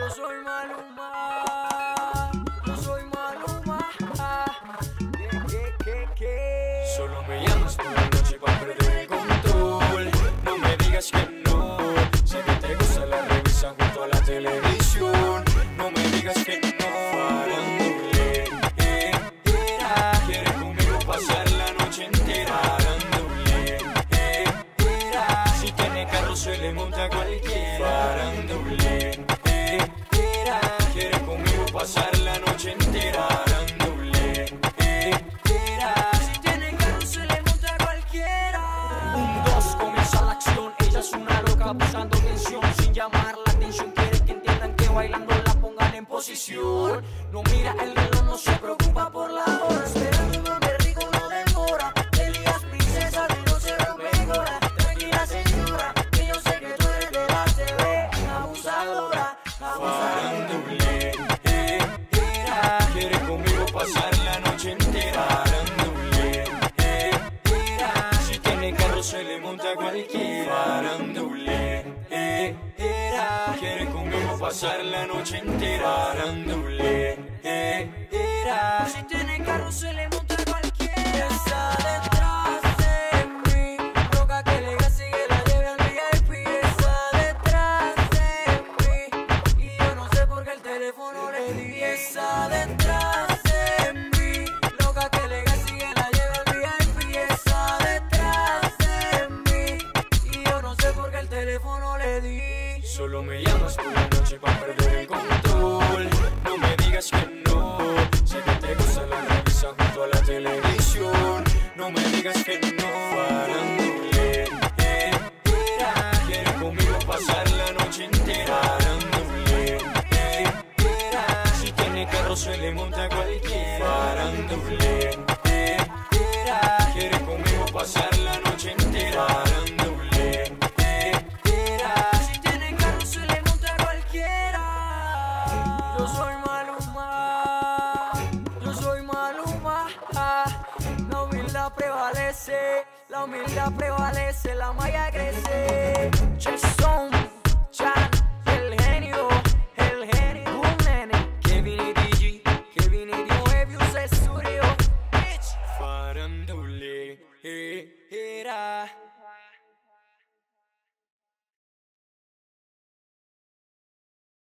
Yo soy Maluma, yo soy Maluma. ¿Qué, qué, qué? Solo me llamas por la noche para perder el control. No me digas que no. Sé que te gusta la revista junto a la televisión. No me digas que no. Farándole, eh, era. Buscando tensión sin llamar la atención. Quiere que entiendan que bailando la pongan en posición. No mira el reloj, no se preocupa por la hora. Esperando donde rico no demora. Elías, princesa, de no se rompe. Tranquila, señora, que yo sé que tú eres de la TV. Abusadora, abusadora. Eh, era. Quiere conmigo pasar la noche entera. Farándole, eh, era. Si tiene carro se le monta cualquiera. Farándole, pasar la noche entera. Farándole, eh, era. Si tiene carro se le monta a cualquiera. Está detrás de mí. Loca que le gase y que la lleve al VIP. Está detrás de mí. Y yo no sé por qué el teléfono le di. Está detrás de mí. Loca que le gase y que la lleve al VIP. Está detrás de mí. Y yo no sé por qué el teléfono le di. Solo me llamas por la noche para perder el control. No me digas que no. Sé que te gusta la revista junto a la televisión. No me digas que no. Farándole, eh. Quiere conmigo pasar la noche entera. Farándole, eh. Si tiene carro se le monta cualquiera. Farándole, eh, conmigo pasar la humildad prevalece, la malla crece.